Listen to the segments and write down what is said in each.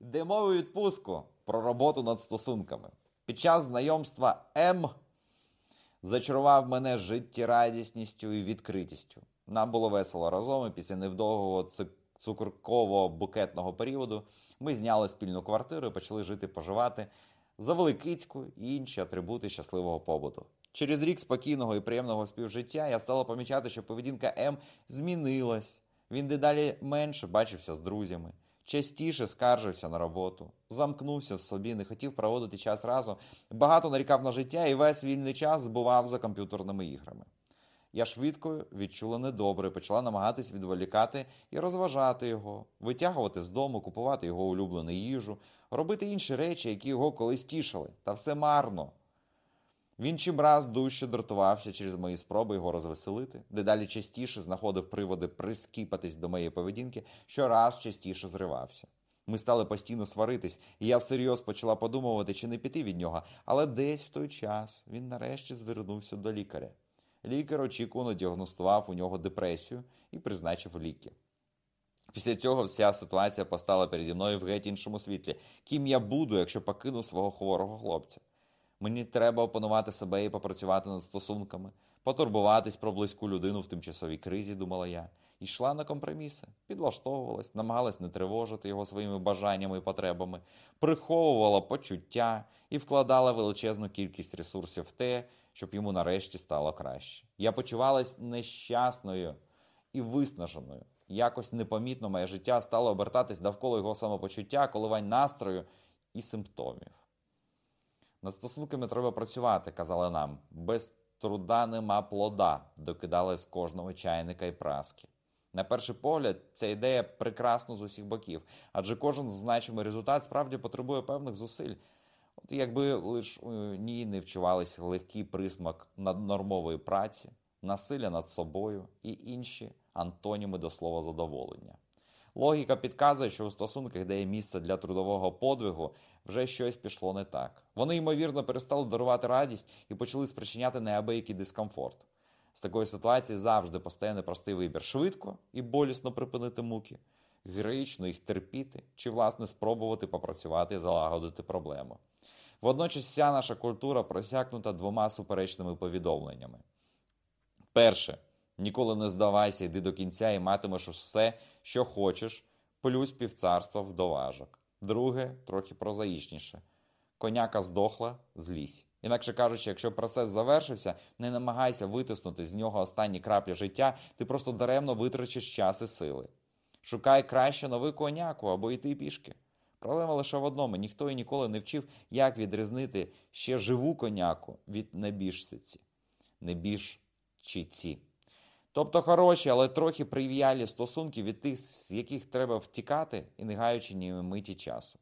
Йдемо у відпустку про роботу над стосунками. Під час знайомства М зачарував мене життєрадісністю і відкритістю. Нам було весело разом, і після невдовгого ци- цукеркового букетного періоду ми зняли спільну квартиру і почали жити поживати, завели кицьку і інші атрибути щасливого побуту. Через рік спокійного і приємного співжиття я стала помічати, що поведінка М змінилась. Він дедалі менше бачився з друзями, частіше скаржився на роботу, замкнувся в собі, не хотів проводити час разом, багато нарікав на життя і весь вільний час збував за комп'ютерними іграми. Я швидко відчула недобре, почала намагатись відволікати і розважати його, витягувати з дому, купувати його улюблену їжу, робити інші речі, які його колись тішили. Та все марно. Він чимраз дужче дратувався через мої спроби його розвеселити, дедалі частіше знаходив приводи прискіпатись до моєї поведінки, щораз частіше зривався. Ми стали постійно сваритись, і я всерйоз почала подумувати, чи не піти від нього, але десь в той час він нарешті звернувся до лікаря. Лікар очікувано діагностував у нього депресію і призначив ліки. Після цього вся ситуація постала переді мною в геть іншому світлі. Ким я буду, якщо покину свого хворого хлопця? Мені треба опанувати себе і попрацювати над стосунками, потурбуватись про близьку людину в тимчасовій кризі, думала я, і йшла на компроміси, підлаштовувалась, намагалась не тривожити його своїми бажаннями і потребами, приховувала почуття і вкладала величезну кількість ресурсів в те, щоб йому нарешті стало краще. Я почувалась нещасною і виснаженою. Якось непомітно моє життя стало обертатись довкола його самопочуття, коливань настрою і симптомів. Над стосунками треба працювати, казали нам. Без труда нема плода, докидали з кожного чайника і праски. На перший погляд, ця ідея прекрасна з усіх боків, адже кожен значимий результат справді потребує певних зусиль. От якби лише у ній не вчувалися легкий присмак наднормової праці, насилля над собою і інші антоніми до слова задоволення. Логіка підказує, що у стосунках, де є місце для трудового подвигу, вже щось пішло не так. Вони, ймовірно, перестали дарувати радість і почали спричиняти неабиякий дискомфорт. З такої ситуації завжди постає непростий вибір швидко і болісно припинити муки, героїчно їх терпіти чи, власне, спробувати попрацювати і залагодити проблему. Водночас вся наша культура просякнута двома суперечними повідомленнями. Перше, ніколи не здавайся, йди до кінця і матимеш все, що хочеш, плюс півцарства вдоважок. Друге, трохи прозаїчніше. Коняка здохла, злізь. Інакше кажучи, якщо процес завершився, не намагайся витиснути з нього останні краплі життя, ти просто даремно витрачиш час і сили. Шукай краще нову коняку або йти пішки. Проблема лише в одному: ніхто і ніколи не вчив, як відрізнити ще живу коняку від небіжциці. Небіжчиці. Тобто хороші, але трохи прив'ялі стосунки від тих, з яких треба втікати і не гаючи ні миті часу.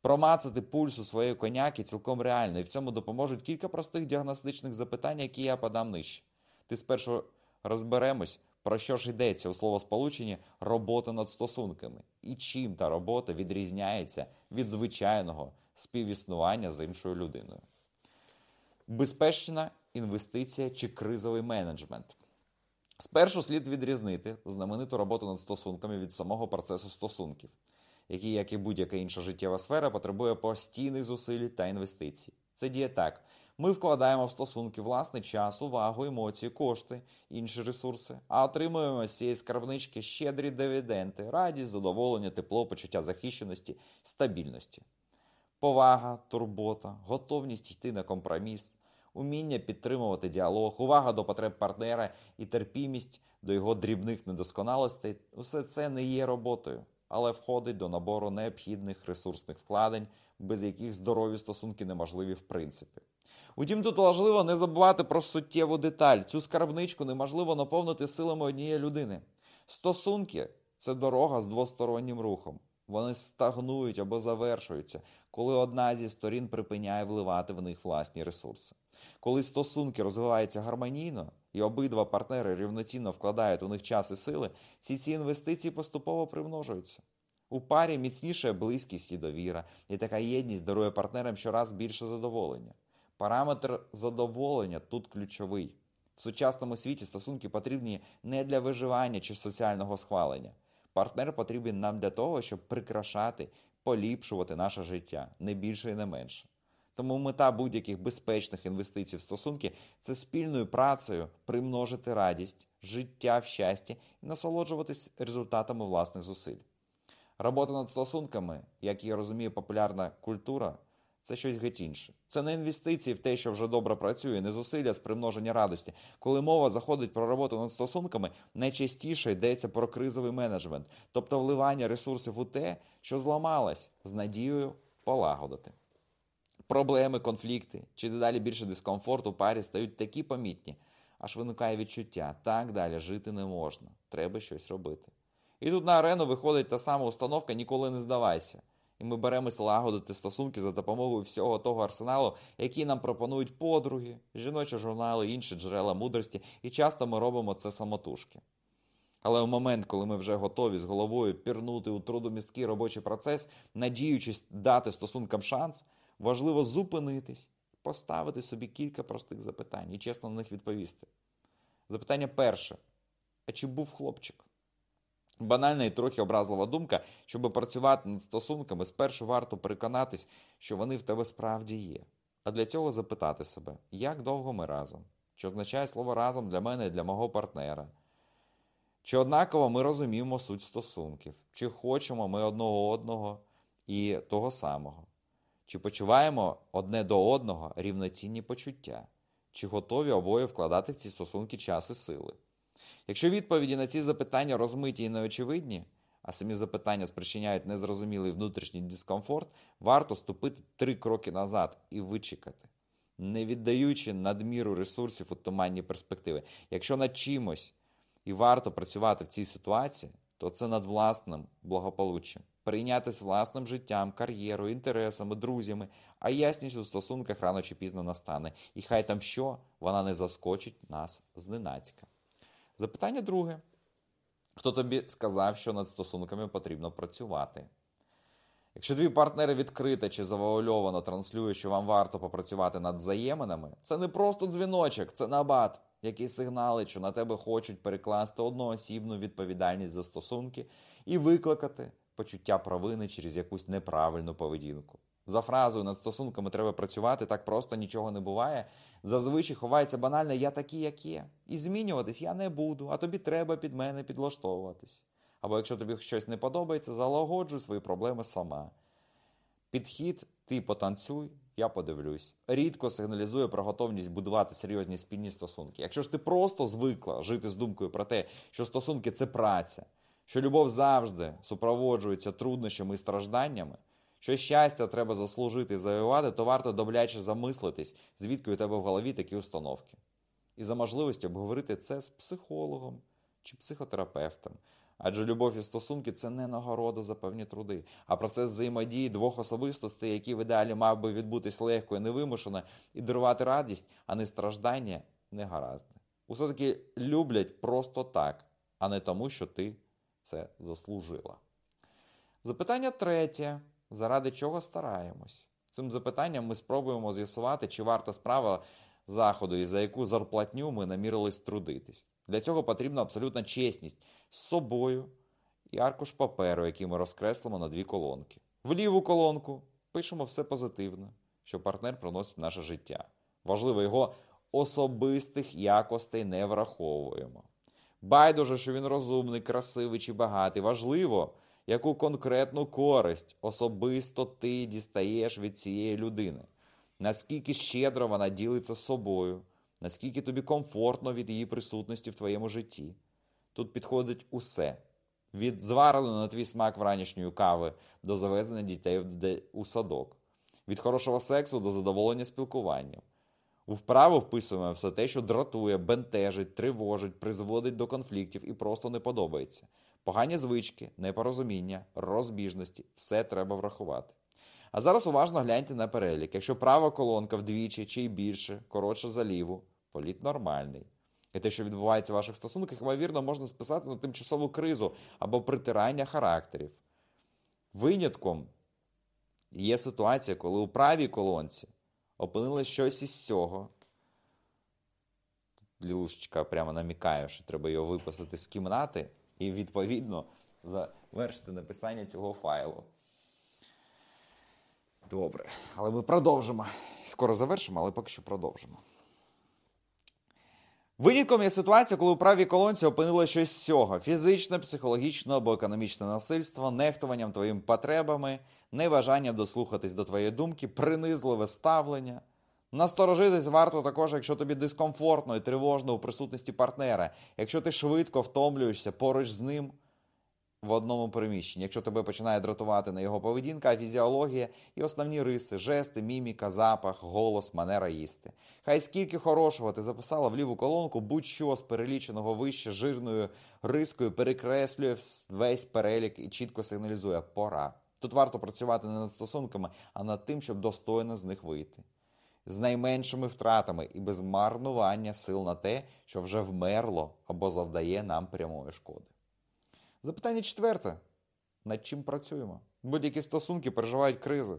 Промацати пульс у своєї коняки цілком реально, і в цьому допоможуть кілька простих діагностичних запитань, які я подам нижче. Ти спершу розберемось, про що ж йдеться у словосполученні робота над стосунками, і чим та робота відрізняється від звичайного співіснування з іншою людиною. Безпечна інвестиція чи кризовий менеджмент. Спершу слід відрізнити знамениту роботу над стосунками від самого процесу стосунків, який, як і будь-яка інша життєва сфера, потребує постійних зусиль та інвестицій. Це діє так: ми вкладаємо в стосунки власний час, увагу, емоції, кошти, інші ресурси, а отримуємо з цієї скарбнички щедрі дивіденти, радість, задоволення, тепло, почуття захищеності, стабільності. Повага, турбота, готовність йти на компроміс, уміння підтримувати діалог, увага до потреб партнера і терпімість до його дрібних недосконалостей усе це не є роботою, але входить до набору необхідних ресурсних вкладень, без яких здорові стосунки неможливі в принципі. Утім, тут важливо не забувати про суттєву деталь. Цю скарбничку неможливо наповнити силами однієї людини. Стосунки це дорога з двостороннім рухом. Вони стагнують або завершуються, коли одна зі сторін припиняє вливати в них власні ресурси. Коли стосунки розвиваються гармонійно і обидва партнери рівноцінно вкладають у них час і сили, всі ці інвестиції поступово примножуються. У парі міцніша близькість і довіра, і така єдність дарує партнерам щораз більше задоволення. Параметр задоволення тут ключовий. В сучасному світі стосунки потрібні не для виживання чи соціального схвалення. Партнер потрібен нам для того, щоб прикрашати, поліпшувати наше життя, не більше і не менше. Тому мета будь-яких безпечних інвестицій в стосунки це спільною працею примножити радість, життя в щасті і насолоджуватись результатами власних зусиль. Робота над стосунками, як я розумію, популярна культура це щось геть інше. Це не інвестиції в те, що вже добре працює, не зусилля з примноження радості. Коли мова заходить про роботу над стосунками, найчастіше йдеться про кризовий менеджмент, тобто вливання ресурсів у те, що зламалось, з надією полагодити. Проблеми, конфлікти чи дедалі більше дискомфорт у парі стають такі помітні, аж виникає відчуття, так далі жити не можна, треба щось робити. І тут на арену виходить та сама установка Ніколи не здавайся. І ми беремось лагодити стосунки за допомогою всього того арсеналу, який нам пропонують подруги, жіночі журнали, інші джерела мудрості, і часто ми робимо це самотужки. Але в момент, коли ми вже готові з головою пірнути у трудомісткий робочий процес, надіючись дати стосункам шанс, важливо зупинитись, поставити собі кілька простих запитань і чесно на них відповісти. Запитання перше: а чи був хлопчик? Банальна і трохи образлива думка, щоб працювати над стосунками, спершу варто переконатись, що вони в тебе справді є. А для цього запитати себе, як довго ми разом, що означає слово разом для мене і для мого партнера. Чи однаково ми розуміємо суть стосунків, чи хочемо ми одного одного і того самого, чи почуваємо одне до одного рівноцінні почуття, чи готові обоє вкладати в ці стосунки час і сили. Якщо відповіді на ці запитання розмиті і неочевидні, а самі запитання спричиняють незрозумілий внутрішній дискомфорт, варто ступити три кроки назад і вичекати, не віддаючи надміру ресурсів у туманні перспективи. Якщо над чимось і варто працювати в цій ситуації, то це над власним благополуччям, прийнятися власним життям, кар'єрою, інтересами, друзями, а ясність у стосунках рано чи пізно настане. І хай там що, вона не заскочить нас зненацька. Запитання друге. Хто тобі сказав, що над стосунками потрібно працювати? Якщо твій партнер відкрито чи завуальовано транслює, що вам варто попрацювати над взаєминами, це не просто дзвіночок, це набат, який сигналить, що на тебе хочуть перекласти одноосібну відповідальність за стосунки і викликати почуття провини через якусь неправильну поведінку. За фразою над стосунками треба працювати, так просто нічого не буває. Зазвичай ховається банальне я такий, як є. І змінюватись я не буду, а тобі треба під мене підлаштовуватись. Або якщо тобі щось не подобається, залагоджуй свої проблеми сама. Підхід ти потанцюй, я подивлюсь. Рідко сигналізує про готовність будувати серйозні спільні стосунки. Якщо ж ти просто звикла жити з думкою про те, що стосунки це праця, що любов завжди супроводжується труднощами і стражданнями, що щастя треба заслужити і завоювати, то варто добляче замислитись, звідки у тебе в голові такі установки. І за можливості обговорити це з психологом чи психотерапевтом. Адже любов і стосунки це не нагорода за певні труди, а процес взаємодії двох особистостей, які в ідеалі мав би відбутись легко і невимушено, і дарувати радість, а не страждання, не гаразди. Усе таки люблять просто так, а не тому, що ти це заслужила. Запитання третє заради чого стараємось? Цим запитанням ми спробуємо з'ясувати, чи варта справа заходу і за яку зарплатню ми намірились трудитись. Для цього потрібна абсолютна чесність з собою і аркуш паперу, який ми розкреслимо на дві колонки. В ліву колонку пишемо все позитивне, що партнер приносить наше життя. Важливо, його особистих якостей не враховуємо. Байдуже, що він розумний, красивий чи багатий. Важливо, яку конкретну користь особисто ти дістаєш від цієї людини, наскільки щедро вона ділиться з собою, наскільки тобі комфортно від її присутності в твоєму житті. Тут підходить усе. Від звареної на твій смак вранішньої кави до завезення дітей у садок, від хорошого сексу до задоволення спілкуванням. Вправо вписуємо все те, що дратує, бентежить, тривожить, призводить до конфліктів і просто не подобається. Погані звички, непорозуміння, розбіжності все треба врахувати. А зараз уважно гляньте на перелік. Якщо права колонка вдвічі чи й більше, коротше за ліву, політ нормальний. І те, що відбувається в ваших стосунках, ймовірно, можна списати на тимчасову кризу або притирання характерів. Винятком є ситуація, коли у правій колонці опинилось щось із цього. Лілушечка прямо намікає, що треба його випустити з кімнати і, відповідно, завершити написання цього файлу. Добре, але ми продовжимо. Скоро завершимо, але поки що продовжимо. Винятком є ситуація, коли у правій колонці опинило щось з цього: фізичне, психологічне або економічне насильство, нехтуванням твоїми потребами, небажанням дослухатись до твоєї думки, принизливе ставлення. Насторожитись варто також, якщо тобі дискомфортно і тривожно у присутності партнера, якщо ти швидко втомлюєшся поруч з ним в одному приміщенні, якщо тебе починає дратувати не його поведінка, а фізіологія і основні риси, жести, міміка, запах, голос, манера їсти. Хай скільки хорошого ти записала в ліву колонку, будь-що з переліченого вище жирною рискою перекреслює весь перелік і чітко сигналізує пора. Тут варто працювати не над стосунками, а над тим, щоб достойно з них вийти. З найменшими втратами і без марнування сил на те, що вже вмерло або завдає нам прямої шкоди. Запитання четверте: над чим працюємо? Будь-які стосунки переживають кризи.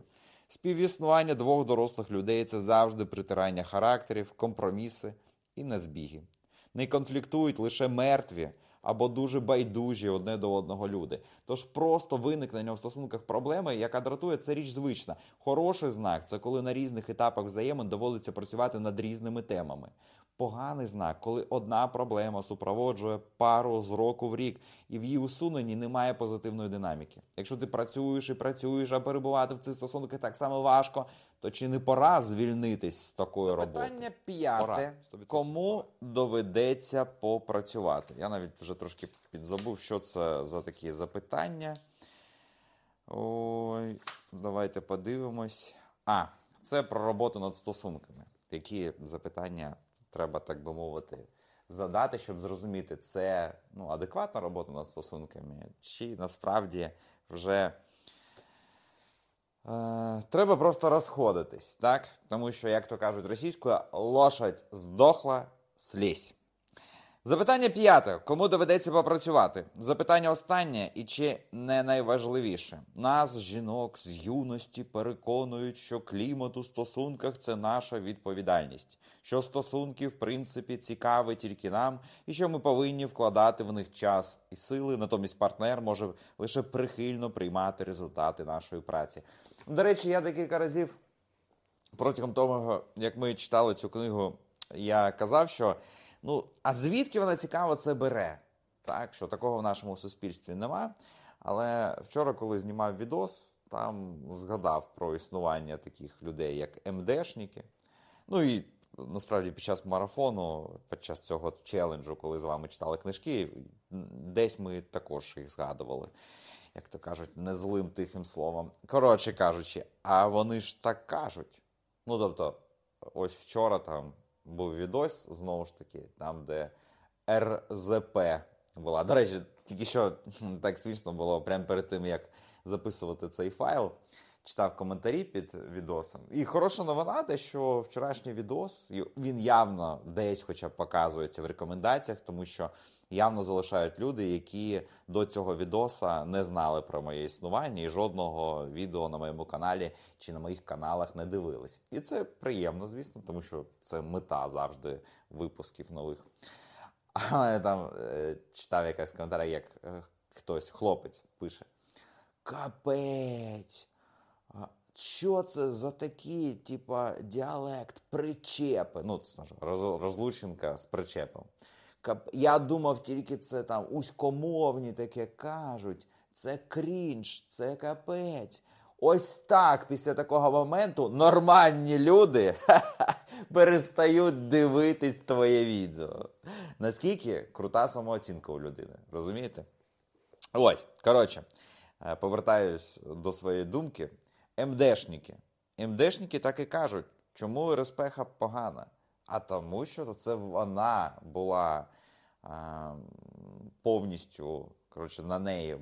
Співіснування двох дорослих людей це завжди притирання характерів, компроміси і незбіги. Не конфліктують лише мертві або дуже байдужі одне до одного люди. Тож просто виникнення в стосунках проблеми, яка дратує, це річ звична. Хороший знак це коли на різних етапах взаємин доводиться працювати над різними темами. Поганий знак, коли одна проблема супроводжує пару з року в рік, і в її усуненні немає позитивної динаміки. Якщо ти працюєш і працюєш, а перебувати в цих стосунках так само важко, то чи не пора звільнитись з такої роботи? Питання п'яте. Пора. Кому доведеться попрацювати? Я навіть вже трошки підзабув, що це за такі запитання. Ой, давайте подивимось. А, це про роботу над стосунками. Які запитання треба, так би мовити, задати, щоб зрозуміти, це ну, адекватна робота над стосунками, чи насправді вже. Е, Треба просто розходитись, так? Тому що, як то кажуть російською, лошадь здохла, слізь. Запитання п'яте. Кому доведеться попрацювати? Запитання останнє і чи не найважливіше. Нас, жінок з юності, переконують, що клімат у стосунках це наша відповідальність, що стосунки, в принципі, цікаві тільки нам, і що ми повинні вкладати в них час і сили. Натомість партнер може лише прихильно приймати результати нашої праці. До речі, я декілька разів протягом того, як ми читали цю книгу, я казав, що ну, а звідки вона цікаво це бере? Так, що такого в нашому суспільстві нема. Але вчора, коли знімав відос, там згадав про існування таких людей, як МДшники. Ну і насправді під час марафону, під час цього челенджу, коли з вами читали книжки, десь ми також їх згадували. Як то кажуть, не злим тихим словом. Коротше кажучи, а вони ж так кажуть. Ну, тобто, ось вчора там був відос, знову ж таки, там, де РЗП була. До речі, тільки що так смішно було прямо перед тим, як записувати цей файл. Читав коментарі під відосом. І хороша новина, те, що вчорашній відос він явно десь, хоча б показується в рекомендаціях, тому що явно залишають люди, які до цього відоса не знали про моє існування і жодного відео на моєму каналі чи на моїх каналах не дивились. І це приємно, звісно, тому що це мета завжди випусків нових. Але там е, читав якась коментар, як е, хтось, хлопець, пише: Капець! Що це за такі, типа, діалект, причепи? Ну, це розлученка з причепом. Я думав, тільки це там уськомовні таке кажуть. Це крінж, це капець. Ось так після такого моменту нормальні люди перестають дивитись твоє відео. Наскільки крута самооцінка у людини, розумієте? Ось, коротше, повертаюсь до своєї думки. МДшники. МДшники так і кажуть, чому РСПХ погана? А тому, що це вона була а, повністю коротше, на неї,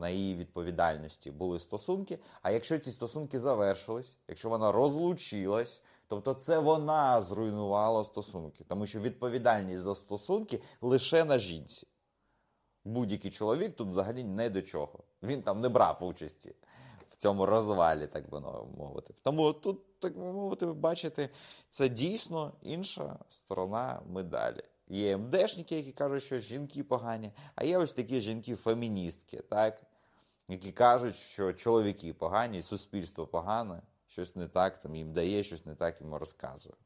на її відповідальності були стосунки. А якщо ці стосунки завершились, якщо вона розлучилась, тобто це вона зруйнувала стосунки, тому що відповідальність за стосунки лише на жінці. Будь-який чоловік тут взагалі не до чого. Він там не брав участі в цьому розвалі, так би мовити. Тому тут, так би мовити, ви бачите, це дійсно інша сторона медалі. Є МДшники, які кажуть, що жінки погані, а є ось такі жінки-феміністки, так? які кажуть, що чоловіки погані, суспільство погане, щось не так там їм дає, щось не так їм розказує.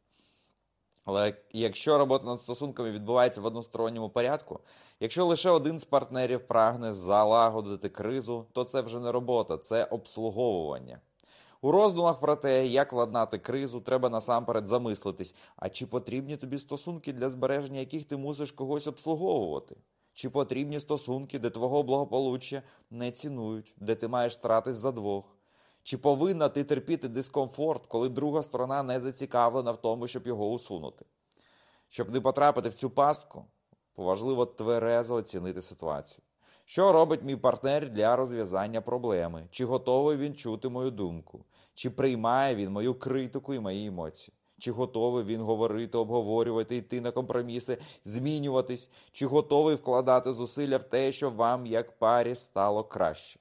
Але якщо робота над стосунками відбувається в односторонньому порядку, якщо лише один з партнерів прагне залагодити кризу, то це вже не робота, це обслуговування. У роздумах про те, як владнати кризу, треба насамперед замислитись, а чи потрібні тобі стосунки, для збереження яких ти мусиш когось обслуговувати? Чи потрібні стосунки, де твого благополуччя не цінують, де ти маєш стратись за двох? Чи повинна ти терпіти дискомфорт, коли друга сторона не зацікавлена в тому, щоб його усунути? Щоб не потрапити в цю пастку, важливо тверезо оцінити ситуацію. Що робить мій партнер для розв'язання проблеми? Чи готовий він чути мою думку? Чи приймає він мою критику і мої емоції? Чи готовий він говорити, обговорювати, йти на компроміси, змінюватись? Чи готовий вкладати зусилля в те, щоб вам, як парі, стало краще?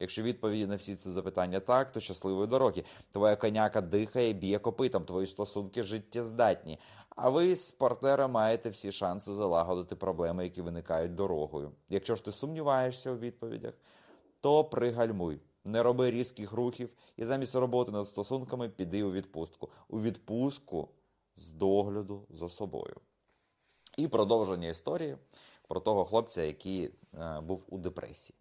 Якщо відповіді на всі ці запитання так, то щасливої дороги. Твоя коняка дихає, б'є копитом, твої стосунки життєздатні. А ви з партнером маєте всі шанси залагодити проблеми, які виникають дорогою. Якщо ж ти сумніваєшся у відповідях, то пригальмуй. Не роби різких рухів і замість роботи над стосунками піди у відпустку. У відпустку з догляду за собою. І продовження історії про того хлопця, який е, був у депресії.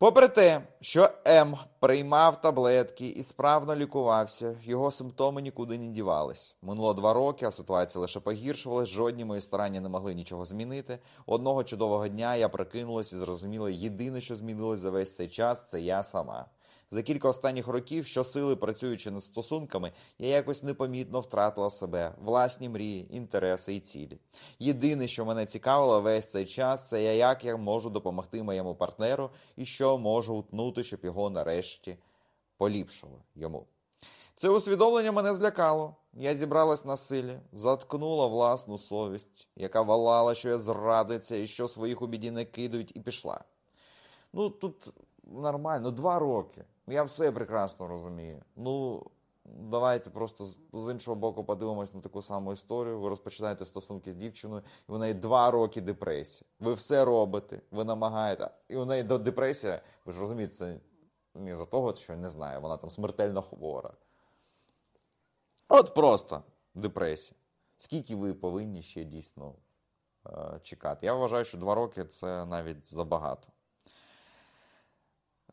Попри те, що М приймав таблетки і справно лікувався, його симптоми нікуди не дівались. Минуло два роки, а ситуація лише погіршувалась, жодні мої старання не могли нічого змінити. Одного чудового дня я прикинулась і зрозуміла, єдине, що змінилось за весь цей час, це я сама. За кілька останніх років, щосили працюючи над стосунками, я якось непомітно втратила себе, власні мрії, інтереси і цілі. Єдине, що мене цікавило весь цей час, це я як я можу допомогти моєму партнеру і що можу утнути, щоб його нарешті поліпшило йому. Це усвідомлення мене злякало. Я зібралась на силі, заткнула власну совість, яка валала, що я зрадиться і що своїх у біді не кидають, і пішла. Ну тут нормально, два роки. Я все прекрасно розумію. Ну, давайте просто з, з іншого боку подивимось на таку саму історію. Ви розпочинаєте стосунки з дівчиною, і в неї два роки депресії. Ви все робите, ви намагаєте. І у неї депресія, ви ж розумієте, це не за того, що не знаю, вона там смертельно хвора. От просто депресія. Скільки ви повинні ще дійсно е, чекати? Я вважаю, що два роки це навіть забагато.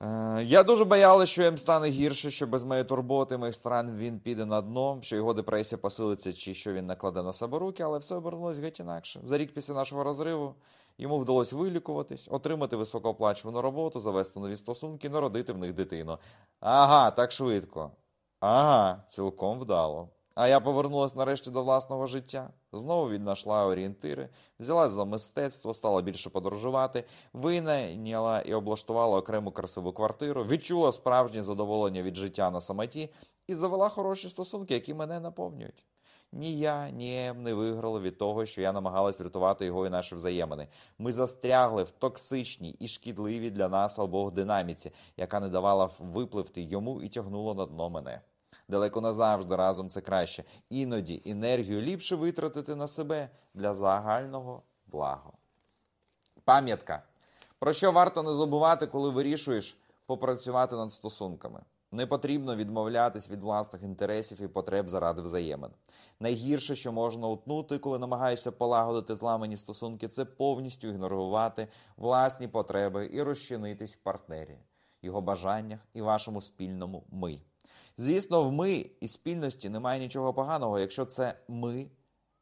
Е, я дуже боялася, що їм стане гірше, що без моєї турботи, моїх старань він піде на дно, що його депресія посилиться, чи що він накладе на себе руки, але все обернулось геть інакше. За рік після нашого розриву йому вдалося вилікуватись, отримати високооплачувану роботу, завести нові стосунки, народити в них дитину. Ага, так швидко. Ага, цілком вдало. А я повернулася нарешті до власного життя. Знову віднайшла орієнтири, взялась за мистецтво, стала більше подорожувати, винайняла і облаштувала окрему красиву квартиру, відчула справжнє задоволення від життя на самоті і завела хороші стосунки, які мене наповнюють. Ні я, ні Ем не виграли від того, що я намагалась врятувати його і наші взаємини. Ми застрягли в токсичній і шкідливій для нас обох динаміці, яка не давала випливти йому і тягнула на дно мене. Далеко не завжди разом це краще. Іноді енергію ліпше витратити на себе для загального блага. Пам'ятка. Про що варто не забувати, коли вирішуєш попрацювати над стосунками? Не потрібно відмовлятись від власних інтересів і потреб заради взаємин. Найгірше, що можна утнути, коли намагаєшся полагодити зламані стосунки, це повністю ігнорувати власні потреби і розчинитись в партнері, його бажаннях і вашому спільному ми. Звісно, в ми і спільності немає нічого поганого, якщо це ми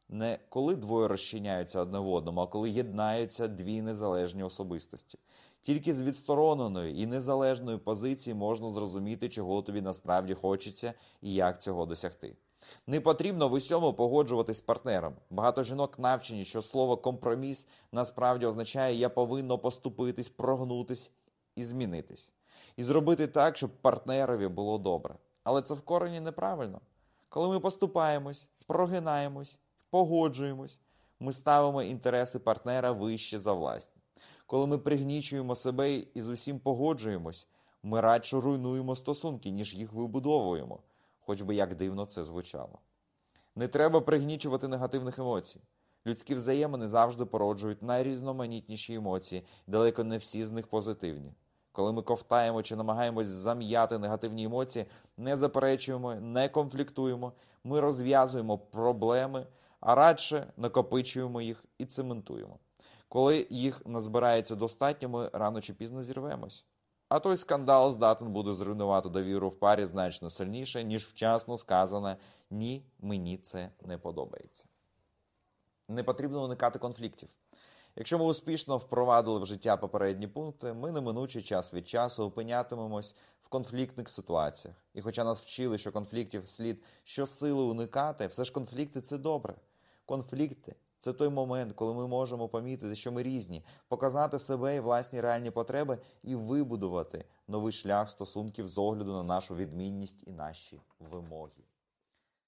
не коли двоє розчиняються одне в одному, а коли єднаються дві незалежні особистості. Тільки з відстороненої і незалежної позиції можна зрозуміти, чого тобі насправді хочеться і як цього досягти. Не потрібно в усьому погоджуватись з партнером. Багато жінок навчені, що слово компроміс насправді означає я повинно поступитись, прогнутись і змінитись. І зробити так, щоб партнерові було добре. Але це в корені неправильно. Коли ми поступаємось, прогинаємось, погоджуємось, ми ставимо інтереси партнера вище за власні. Коли ми пригнічуємо себе і з усім погоджуємось, ми радше руйнуємо стосунки, ніж їх вибудовуємо, хоч би як дивно це звучало. Не треба пригнічувати негативних емоцій. Людські взаємини завжди породжують найрізноманітніші емоції, далеко не всі з них позитивні. Коли ми ковтаємо чи намагаємось зам'яти негативні емоції, не заперечуємо, не конфліктуємо, ми розв'язуємо проблеми, а радше накопичуємо їх і цементуємо. Коли їх назбирається достатньо, ми рано чи пізно зірвемось. А той скандал здатен буде зруйнувати довіру в парі значно сильніше, ніж вчасно сказане ні, мені це не подобається. Не потрібно уникати конфліктів. Якщо ми успішно впровадили в життя попередні пункти, ми неминучий час від часу опинятимемось в конфліктних ситуаціях. І хоча нас вчили, що конфліктів слід щосили уникати, все ж конфлікти це добре. Конфлікти це той момент, коли ми можемо помітити, що ми різні, показати себе і власні реальні потреби і вибудувати новий шлях стосунків з огляду на нашу відмінність і наші вимоги.